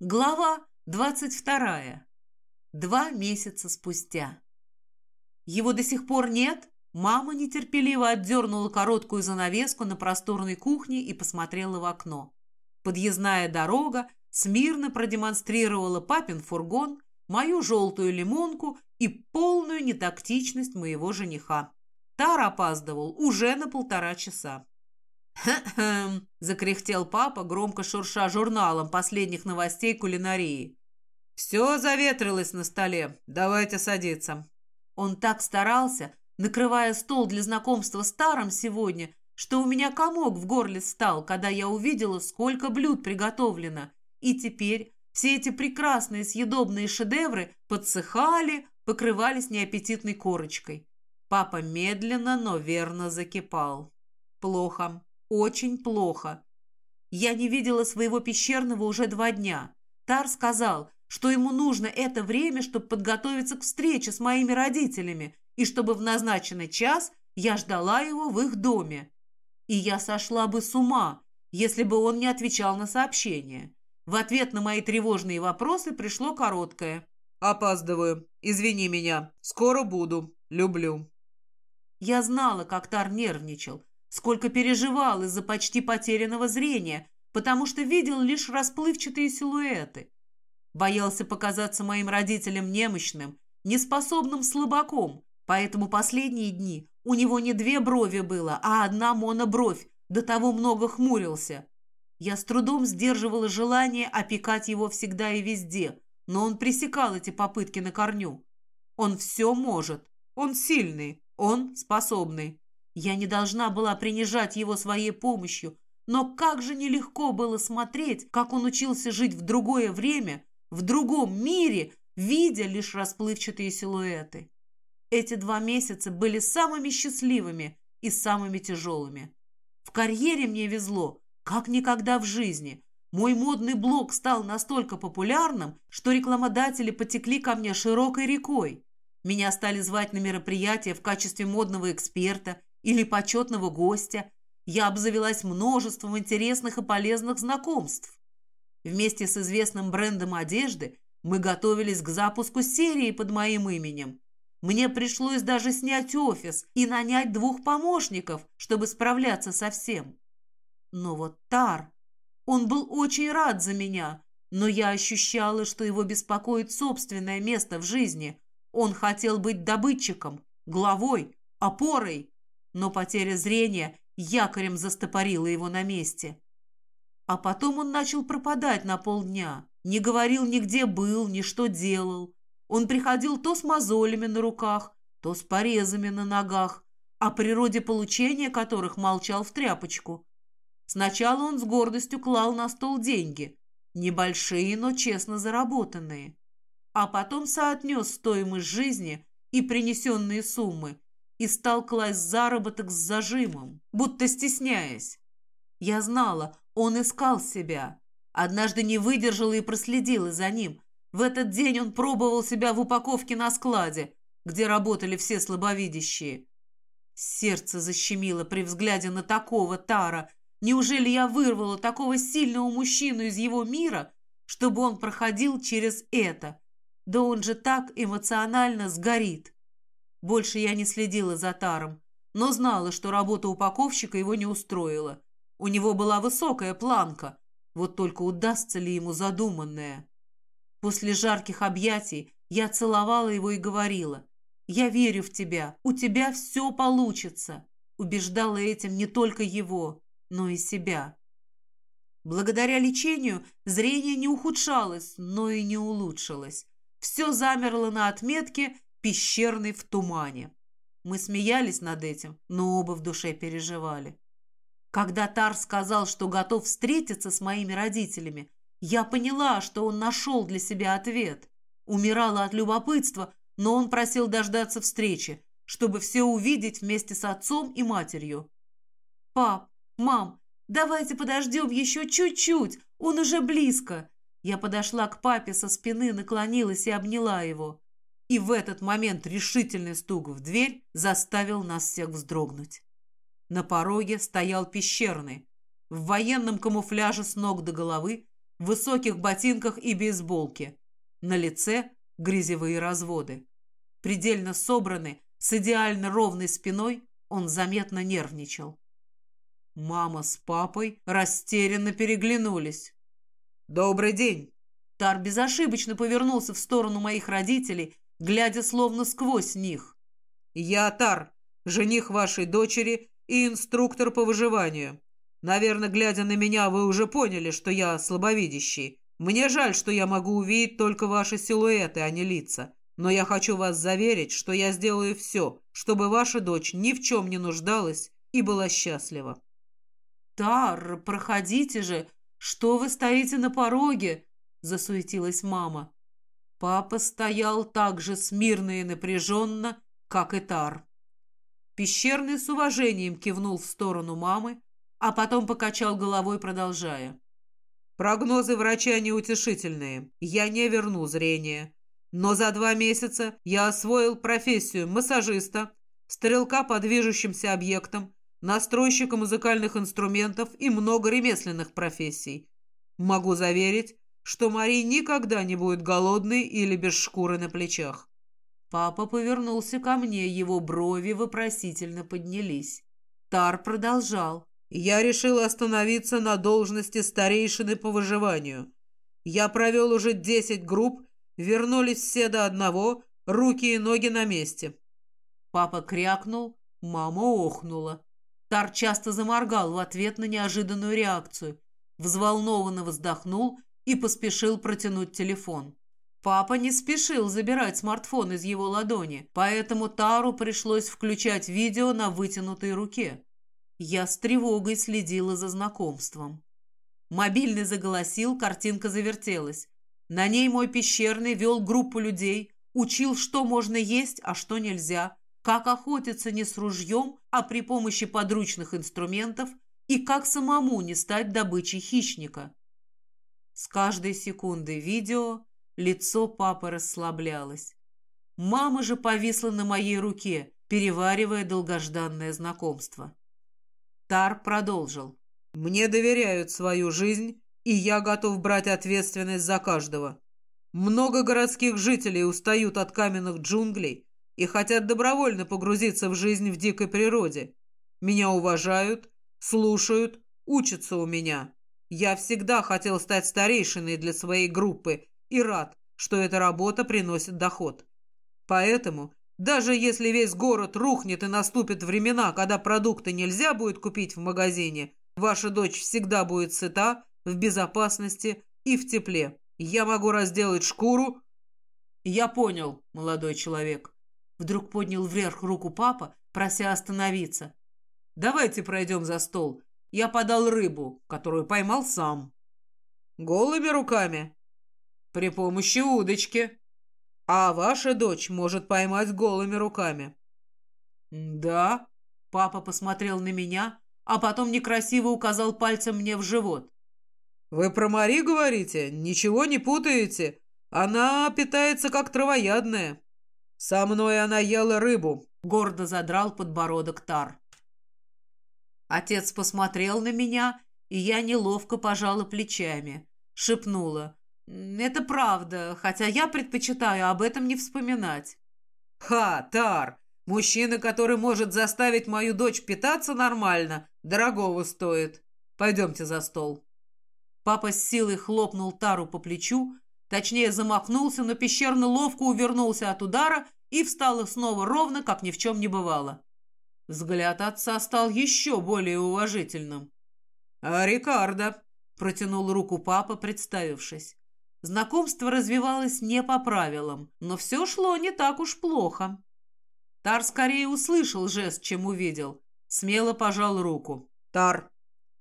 Глава двадцать вторая. Два месяца спустя. Его до сих пор нет? Мама нетерпеливо отдернула короткую занавеску на просторной кухне и посмотрела в окно. Подъездная дорога смирно продемонстрировала папин фургон, мою желтую лимонку и полную нетактичность моего жениха. Тар опаздывал уже на полтора часа. «Хм-хм», – закряхтел папа, громко шурша журналом последних новостей кулинарии. «Все заветрилось на столе. Давайте садиться». Он так старался, накрывая стол для знакомства с Таром сегодня, что у меня комок в горле стал, когда я увидела, сколько блюд приготовлено. И теперь все эти прекрасные съедобные шедевры подсыхали, покрывались неаппетитной корочкой. Папа медленно, но верно закипал. Плохо. Очень плохо. Я не видела своего пещерного уже два дня. Тар сказал, что ему нужно это время, чтобы подготовиться к встрече с моими родителями, и чтобы в назначенный час я ждала его в их доме. И я сошла бы с ума, если бы он не отвечал на сообщение. В ответ на мои тревожные вопросы пришло короткое. «Опаздываю. Извини меня. Скоро буду. Люблю». Я знала, как Тар нервничал, сколько переживал из-за почти потерянного зрения, потому что видел лишь расплывчатые силуэты. Боялся показаться моим родителям немощным, неспособным слабаком, поэтому последние дни у него не две брови было, а одна монобровь, до того много хмурился. Я с трудом сдерживала желание опекать его всегда и везде, но он пресекал эти попытки на корню. Он все может, он сильный, он способный. Я не должна была принижать его своей помощью, но как же нелегко было смотреть, как он учился жить в другое время, в другом мире, видя лишь расплывчатые силуэты. Эти два месяца были самыми счастливыми и самыми тяжелыми. В карьере мне везло, как никогда в жизни. Мой модный блог стал настолько популярным, что рекламодатели потекли ко мне широкой рекой. Меня стали звать на мероприятия в качестве модного эксперта или почетного гостя, я обзавелась множеством интересных и полезных знакомств. Вместе с известным брендом одежды мы готовились к запуску серии под моим именем. Мне пришлось даже снять офис и нанять двух помощников, чтобы справляться со всем. Но вот Тар, он был очень рад за меня, но я ощущала, что его беспокоит собственное место в жизни. Он хотел быть добытчиком, главой, опорой но потеря зрения якорем застопорила его на месте. А потом он начал пропадать на полдня. Не говорил ни где был, ни что делал. Он приходил то с мозолями на руках, то с порезами на ногах, о природе получения которых молчал в тряпочку. Сначала он с гордостью клал на стол деньги, небольшие, но честно заработанные. А потом соотнес стоимость жизни и принесенные суммы и стал класть заработок с зажимом, будто стесняясь. Я знала, он искал себя. Однажды не выдержала и проследила за ним. В этот день он пробовал себя в упаковке на складе, где работали все слабовидящие. Сердце защемило при взгляде на такого Тара. Неужели я вырвала такого сильного мужчину из его мира, чтобы он проходил через это? Да он же так эмоционально сгорит. Больше я не следила за Таром, но знала, что работа упаковщика его не устроила. У него была высокая планка, вот только удастся ли ему задуманное. После жарких объятий я целовала его и говорила, «Я верю в тебя, у тебя все получится», убеждала этим не только его, но и себя. Благодаря лечению зрение не ухудшалось, но и не улучшилось. Все замерло на отметке пещерный в тумане. Мы смеялись над этим, но оба в душе переживали. Когда Тар сказал, что готов встретиться с моими родителями, я поняла, что он нашел для себя ответ. Умирала от любопытства, но он просил дождаться встречи, чтобы все увидеть вместе с отцом и матерью. «Пап, мам, давайте подождем еще чуть-чуть, он уже близко». Я подошла к папе со спины, наклонилась и обняла его. И в этот момент решительный стук в дверь заставил нас всех вздрогнуть. На пороге стоял пещерный, в военном камуфляже с ног до головы, в высоких ботинках и бейсболке. На лице грязевые разводы. Предельно собранный, с идеально ровной спиной, он заметно нервничал. Мама с папой растерянно переглянулись. «Добрый день!» Тар безошибочно повернулся в сторону моих родителей, глядя словно сквозь них. «Я Тар, жених вашей дочери и инструктор по выживанию. Наверное, глядя на меня, вы уже поняли, что я слабовидящий. Мне жаль, что я могу увидеть только ваши силуэты, а не лица. Но я хочу вас заверить, что я сделаю все, чтобы ваша дочь ни в чем не нуждалась и была счастлива». «Тар, проходите же! Что вы стоите на пороге?» – засуетилась мама. Папа стоял так же смирно и напряженно, как и Тар. Пещерный с уважением кивнул в сторону мамы, а потом покачал головой, продолжая. «Прогнозы врача неутешительные. Я не верну зрение. Но за два месяца я освоил профессию массажиста, стрелка по движущимся объектам, настройщика музыкальных инструментов и много ремесленных профессий. Могу заверить, что Мари никогда не будет голодной или без шкуры на плечах. Папа повернулся ко мне, его брови вопросительно поднялись. Тар продолжал. «Я решил остановиться на должности старейшины по выживанию. Я провел уже десять групп, вернулись все до одного, руки и ноги на месте». Папа крякнул, мама охнула. Тар часто заморгал в ответ на неожиданную реакцию, взволнованно вздохнул и поспешил протянуть телефон. Папа не спешил забирать смартфон из его ладони, поэтому Тару пришлось включать видео на вытянутой руке. Я с тревогой следила за знакомством. Мобильный заголосил, картинка завертелась. На ней мой пещерный вел группу людей, учил, что можно есть, а что нельзя, как охотиться не с ружьем, а при помощи подручных инструментов и как самому не стать добычей хищника. С каждой секундой видео лицо папы расслаблялось. Мама же повисла на моей руке, переваривая долгожданное знакомство. Тар продолжил. «Мне доверяют свою жизнь, и я готов брать ответственность за каждого. Много городских жителей устают от каменных джунглей и хотят добровольно погрузиться в жизнь в дикой природе. Меня уважают, слушают, учатся у меня. Я всегда хотел стать старейшиной для своей группы и рад, что эта работа приносит доход. Поэтому, даже если весь город рухнет и наступят времена, когда продукты нельзя будет купить в магазине, ваша дочь всегда будет сыта, в безопасности и в тепле. Я могу разделать шкуру. Я понял, молодой человек. Вдруг поднял вверх руку папа, прося остановиться. Давайте пройдем за стол. Я подал рыбу, которую поймал сам. Голыми руками? При помощи удочки. А ваша дочь может поймать голыми руками. Да. Папа посмотрел на меня, а потом некрасиво указал пальцем мне в живот. «Вы про Мари говорите? Ничего не путаете? Она питается как травоядная. Со мной она ела рыбу», — гордо задрал подбородок Тар. Отец посмотрел на меня, и я неловко пожала плечами. Шепнула. «Это правда, хотя я предпочитаю об этом не вспоминать». «Ха, Тар! Мужчина, который может заставить мою дочь питаться нормально, дорогого стоит. Пойдемте за стол». Папа с силой хлопнул Тару по плечу, точнее замахнулся, но пещерно ловко увернулся от удара и встал снова ровно, как ни в чем не бывало. Взгляд отца стал еще более уважительным. «А Рикардо?» – протянул руку папа, представившись. Знакомство развивалось не по правилам, но все шло не так уж плохо. Тар скорее услышал жест, чем увидел. Смело пожал руку. «Тар».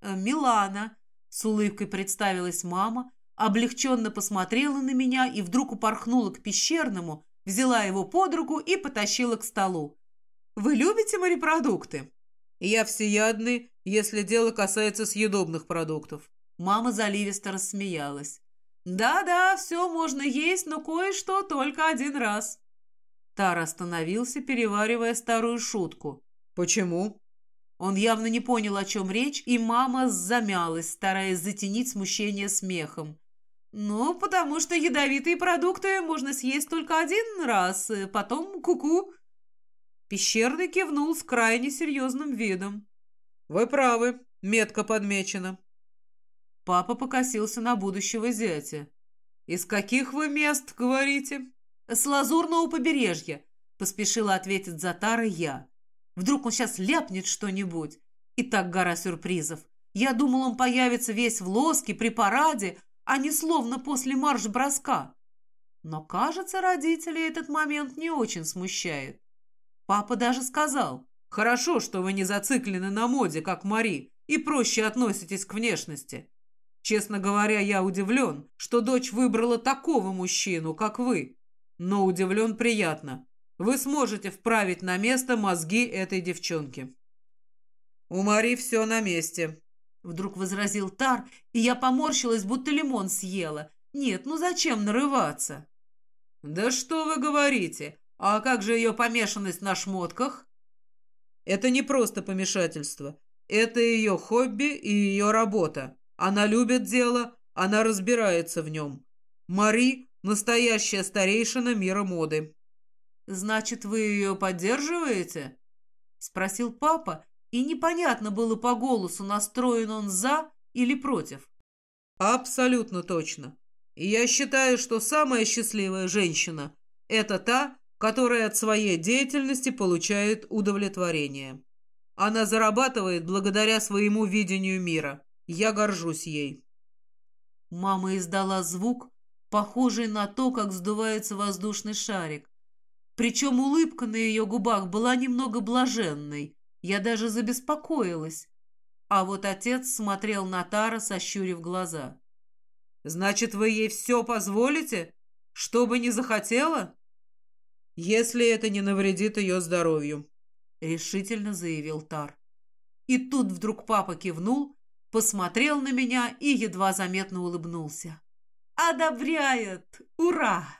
«Э, «Милана», – с улыбкой представилась мама, облегченно посмотрела на меня и вдруг упорхнула к пещерному, взяла его под руку и потащила к столу. Вы любите морепродукты? Я всеядный, если дело касается съедобных продуктов. Мама заливисто рассмеялась. Да-да, все можно есть, но кое-что только один раз. Тар остановился, переваривая старую шутку. Почему? Он явно не понял, о чем речь, и мама замялась, стараясь затенить смущение смехом. Ну, потому что ядовитые продукты можно съесть только один раз, э, потом куку. -ку. Пещерный кивнул с крайне серьезным видом. «Вы правы, метко подмечено». Папа покосился на будущего зятя. «Из каких вы мест, говорите?» «С лазурного побережья», — поспешила ответить Затара я. «Вдруг он сейчас ляпнет что-нибудь?» И так гора сюрпризов. Я думал, он появится весь в лоске при параде, а не словно после марш-броска. Но, кажется, родителей этот момент не очень смущает. Папа даже сказал, «Хорошо, что вы не зациклены на моде, как Мари, и проще относитесь к внешности. Честно говоря, я удивлен, что дочь выбрала такого мужчину, как вы. Но удивлен приятно. Вы сможете вправить на место мозги этой девчонки». «У Мари все на месте», Вдруг возразил Тар, и я поморщилась, будто лимон съела. Нет, ну зачем нарываться? Да что вы говорите? А как же ее помешанность на шмотках? Это не просто помешательство. Это ее хобби и ее работа. Она любит дело, она разбирается в нем. Мари – настоящая старейшина мира моды. «Значит, вы ее поддерживаете?» – спросил папа, и непонятно было по голосу, настроен он за или против. Абсолютно точно. Я считаю, что самая счастливая женщина – это та, которая от своей деятельности получает удовлетворение. Она зарабатывает благодаря своему видению мира. Я горжусь ей. Мама издала звук, похожий на то, как сдувается воздушный шарик. Причем улыбка на ее губах была немного блаженной, я даже забеспокоилась. А вот отец смотрел на Тара, сощурив глаза. «Значит, вы ей все позволите? Что бы ни захотела?» «Если это не навредит ее здоровью», — решительно заявил Тар. И тут вдруг папа кивнул, посмотрел на меня и едва заметно улыбнулся. «Одобряет! Ура!»